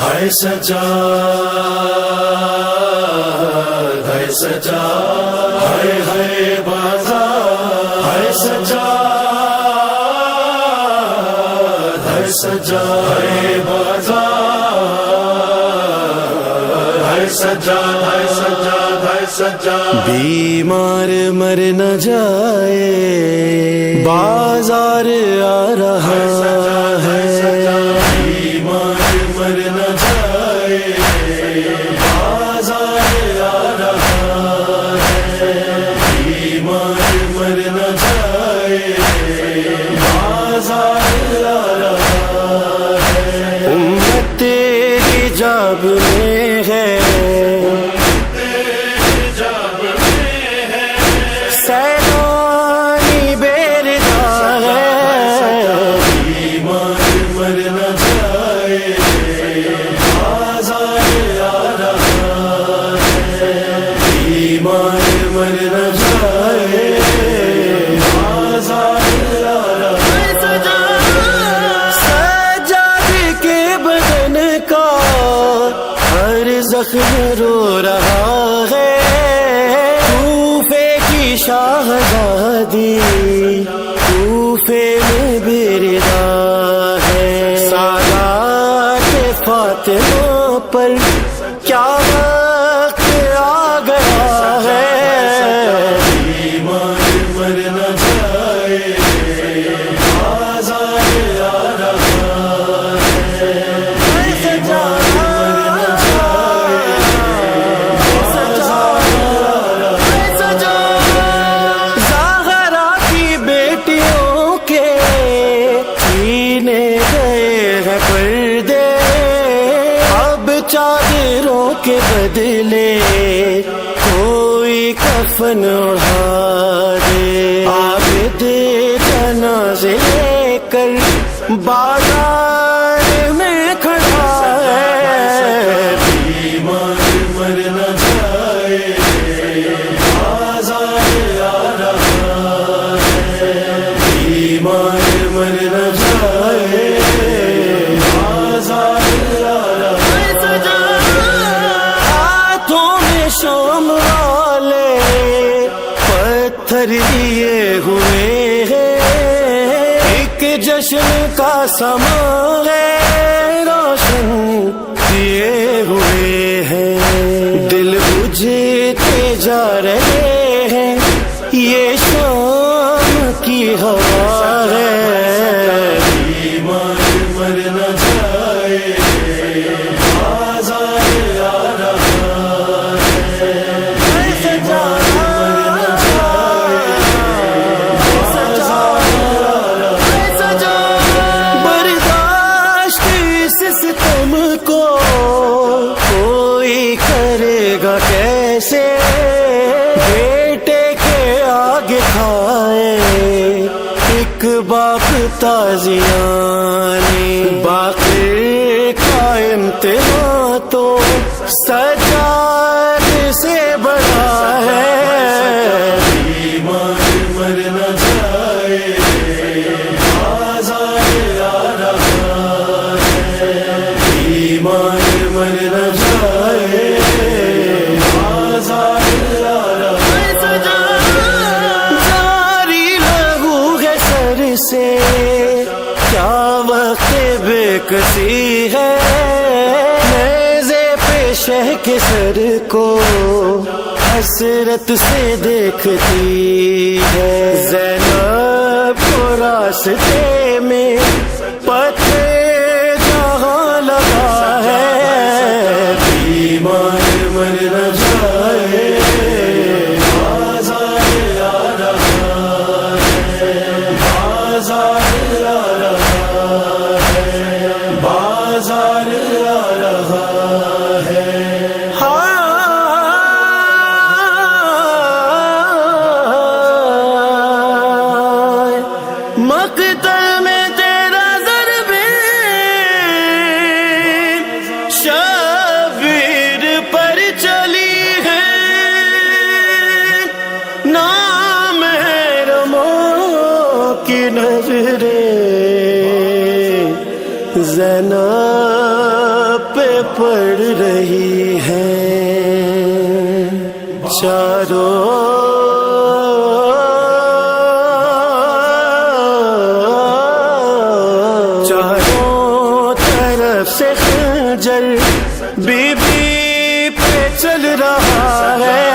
ہے سجا ہے سجا ہے ہے بازار ہے سجا ہے سجا ہے بازار ہے سجا ہے سجا ہے سجا۔ بیمار مر نہ جائے بازار آ رہا ہے۔ بیمار مر نہ جائے سجاد کے بدن کا ہر زخم رو رہا ہے۔ روپے کی شاہزادی۔ کفن اڑا دے عابد تنازع لے کر بازار میں کھڑا ہے۔ بیمار مر نہ جائے۔ بازار آ رہا ہے۔ بیمار مر نہ جائے۔ بازار آ رہا ہاتھوں میں شام پتھر دیے ہوئے ہیں۔ ایک جشن کا سما ہے روشن کیے ہوئے ہیں۔ دل بجھتے جا رہے کیسے بیٹے کے آگے کھائے؟ ایک باپ تازیانی باپ بے کسی ہے۔ نیزے پہ شہ کے سر کو حسرت سے دیکھتی ہے۔ زینب کو راستے میں پتھر جہاں لگا ہے۔ بیمار مر نہ جائے۔ چاروں چاروں طرف سے جل بی بی پہ چل رہا ہے۔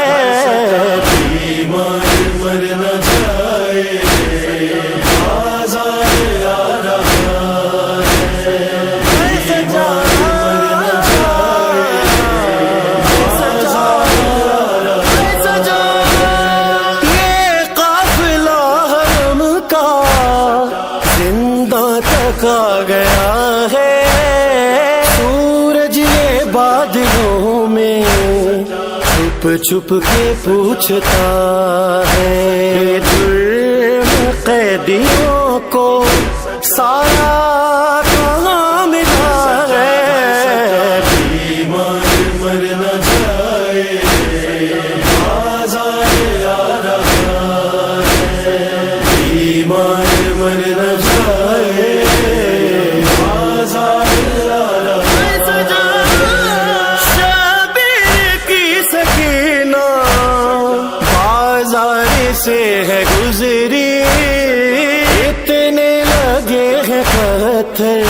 چھپ چھپ کے پوچھتا ہے۔ جرم قیدیوں کو سارا کہاں ملا ہے؟ ایمان سے ہے گزری۔ اتنے لگے ہیں پتھر۔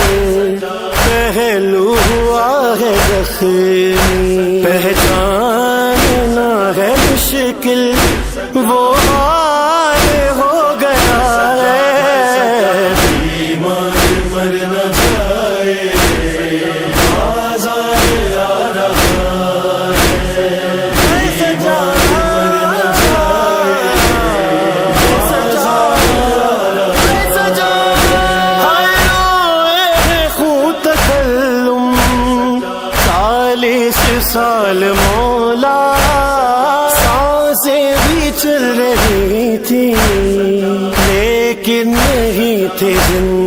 پہلو ہوا ہے زخمی۔ پہچاننا ہے مشکل۔ وہ سال مولا سانسیں بھی چل رہی تھی لیکن نہیں تھے زندگی